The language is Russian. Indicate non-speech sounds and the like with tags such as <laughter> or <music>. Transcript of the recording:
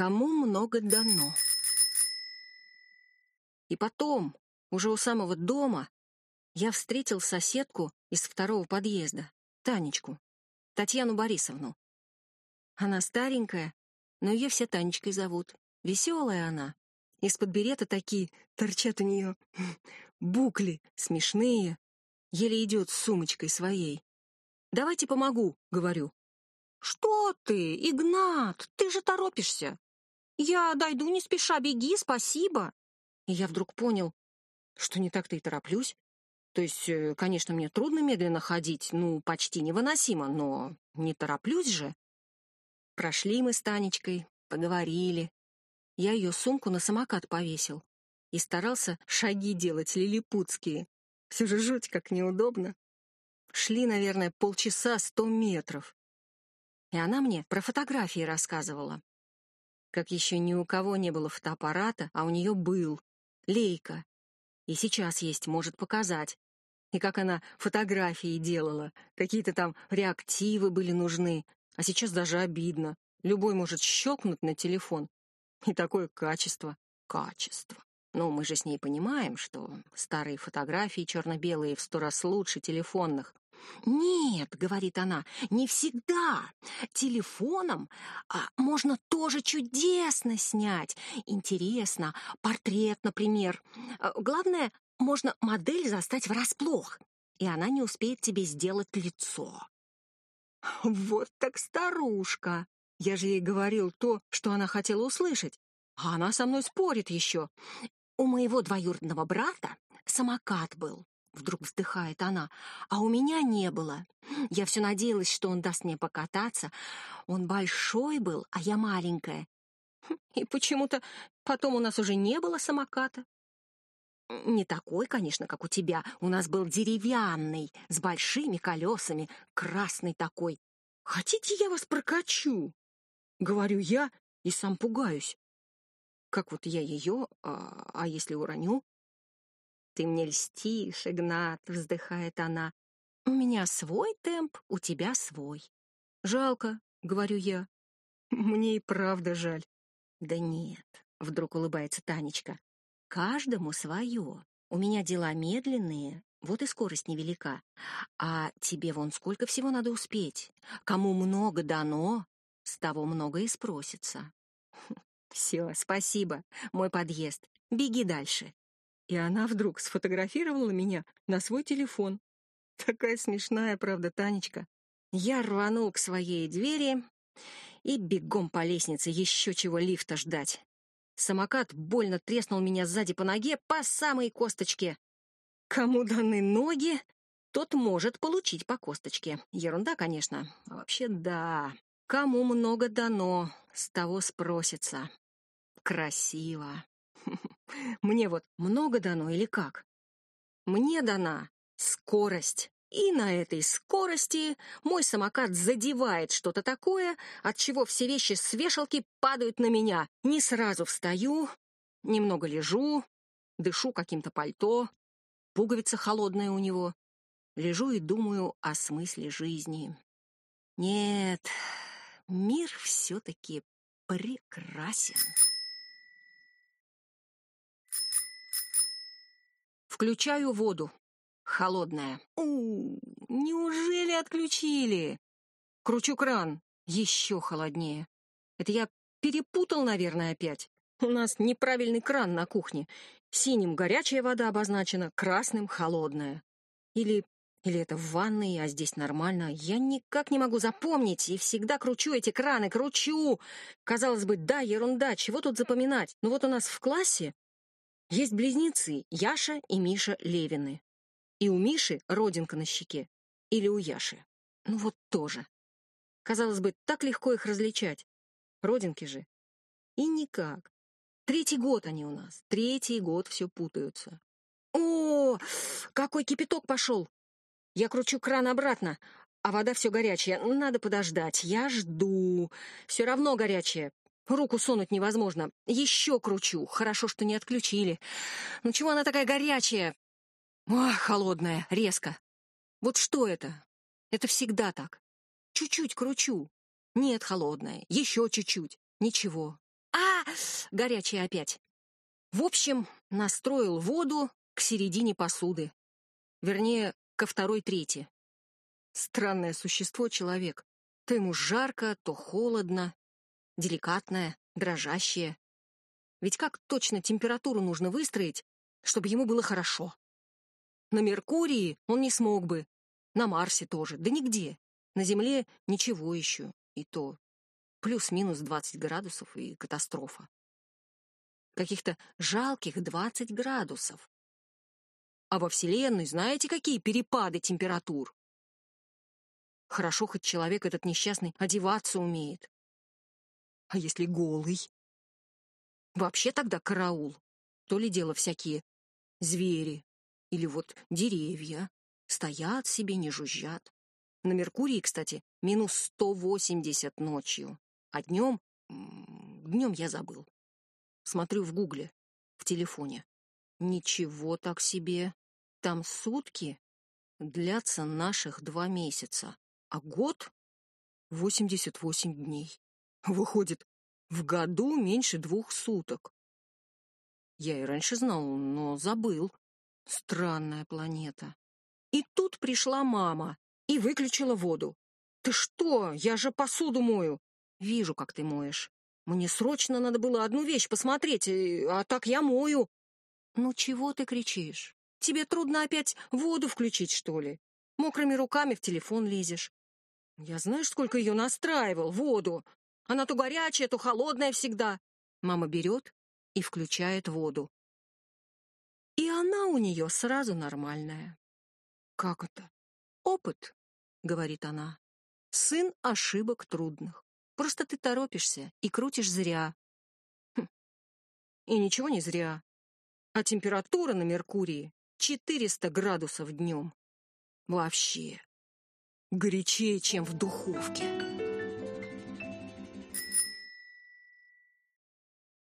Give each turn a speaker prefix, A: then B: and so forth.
A: Кому много дано. И потом, уже у самого дома, я встретил соседку из второго подъезда, Танечку, Татьяну Борисовну. Она старенькая, но ее все Танечкой зовут. Веселая она. Из-под берета такие торчат у нее <laughs> букли смешные. Еле идет с сумочкой своей. «Давайте помогу», — говорю.
B: «Что ты, Игнат, ты же торопишься. Я дойду не спеша, беги, спасибо».
A: И я вдруг понял, что не так-то и тороплюсь. То есть, э, конечно, мне трудно медленно ходить, ну, почти невыносимо, но не тороплюсь же. Прошли мы с Танечкой, поговорили. Я ее сумку на самокат повесил и старался шаги делать лилипутские. Все же жуть как неудобно. Шли, наверное, полчаса сто метров. И она мне про фотографии рассказывала. Как еще ни у кого не было фотоаппарата, а у нее был. Лейка. И сейчас есть, может показать. И как она фотографии делала. Какие-то там реактивы были нужны. А сейчас даже обидно. Любой может щелкнуть на телефон. И такое качество. Качество. Но мы же с ней понимаем, что старые фотографии черно-белые в сто раз лучше телефонных.
B: «Нет», — говорит она, — «не всегда. Телефоном а, можно тоже чудесно снять. Интересно, портрет, например. А, главное, можно модель застать врасплох, и она не успеет тебе сделать лицо».
A: «Вот так старушка!» Я же ей говорил то, что она хотела услышать. А она со мной спорит еще.
B: У моего двоюродного брата самокат был. Вдруг вздыхает она. А у меня не было. Я все надеялась, что он даст мне покататься. Он большой был, а я маленькая.
A: И почему-то потом у нас уже не было самоката.
B: Не такой, конечно, как у тебя. У нас был деревянный, с большими колесами, красный такой.
A: Хотите, я вас прокачу? Говорю я и сам пугаюсь. Как вот я ее, а, а если уроню?
B: Ты мне льстишь, Игнат, вздыхает она. У меня свой темп, у тебя свой.
A: Жалко, говорю я. Мне и правда жаль.
B: Да нет, вдруг улыбается Танечка. Каждому свое. У меня дела медленные, вот и скорость невелика. А тебе вон сколько всего надо успеть. Кому много дано, с того много и спросится. Все, спасибо, мой подъезд. Беги дальше.
A: И она вдруг сфотографировала меня на свой телефон. Такая смешная, правда, Танечка. Я рванул к своей двери и бегом по лестнице еще чего лифта ждать. Самокат больно треснул меня сзади по ноге по самой косточке. Кому даны ноги, тот может получить по косточке. Ерунда, конечно. А вообще, да. Кому много дано, с того спросится. Красиво. Мне вот много дано или как? Мне дана скорость. И на этой скорости мой самокат задевает что-то такое, от чего все вещи с вешалки падают на меня. Не сразу встаю, немного лежу, дышу каким-то пальто, пуговица холодная у него. Лежу и думаю о смысле жизни. Нет, Мир все-таки прекрасен. Включаю воду. Холодная. У, неужели отключили? Кручу кран. Еще холоднее. Это я перепутал, наверное, опять. У нас неправильный кран на кухне. Синим горячая вода обозначена, красным холодная. Или или это в ванной, а здесь нормально? Я никак не могу запомнить и всегда кручу эти краны, кручу. Казалось бы, да, ерунда, чего тут запоминать? Ну вот у нас в классе есть близнецы Яша и Миша Левины. И у Миши родинка на щеке. Или у Яши. Ну вот тоже. Казалось бы, так легко их различать. Родинки же. И никак. Третий год они у нас. Третий год все путаются. О, какой кипяток пошел! Я кручу кран обратно, а вода все горячая. Надо подождать. Я жду. Все равно горячая. Руку сунуть невозможно. Еще кручу. Хорошо, что не отключили. Ну чего она такая горячая? Ох, холодная, резко. Вот что это? Это всегда так. Чуть-чуть кручу. Нет, холодная. Еще чуть-чуть. Ничего. горячее опять. В общем, настроил воду к середине посуды. Вернее, ко второй трети. Странное существо человек. То ему жарко, то холодно. Деликатное, дрожащее. Ведь как точно температуру нужно выстроить, чтобы ему было хорошо? На Меркурии он не смог бы. На Марсе тоже. Да нигде. На Земле ничего еще. И то плюс-минус 20 градусов и катастрофа. Каких-то жалких 20 градусов. А во Вселенной знаете, какие перепады температур? Хорошо, хоть человек этот несчастный одеваться умеет. А если голый? Вообще тогда караул. То ли дело всякие звери или вот деревья. Стоят себе, не жужжат. На Меркурии, кстати, минус 180 ночью. А днем... Днем я забыл. Смотрю в гугле, в телефоне. Ничего так себе. Там сутки длятся наших два месяца, а год — 88 дней. Выходит, в году меньше двух суток. Я и раньше знал, но забыл. Странная планета. И тут пришла мама и выключила воду. «Ты что? Я же посуду мою!» «Вижу, как ты моешь. Мне срочно надо было одну вещь посмотреть, а так я мою». «Ну чего ты кричишь? Тебе трудно опять воду включить, что ли? Мокрыми руками в телефон лезешь. Я знаешь, сколько ее настраивал, воду. Она то горячая, то холодная всегда. Мама берет и включает воду. И она у нее сразу нормальная. Как это? Опыт, говорит она. Сын ошибок трудных. Просто ты торопишься и крутишь зря. Хм. И ничего не зря. А температура на Меркурии 400 градусов днем. Вообще горячее, чем в духовке.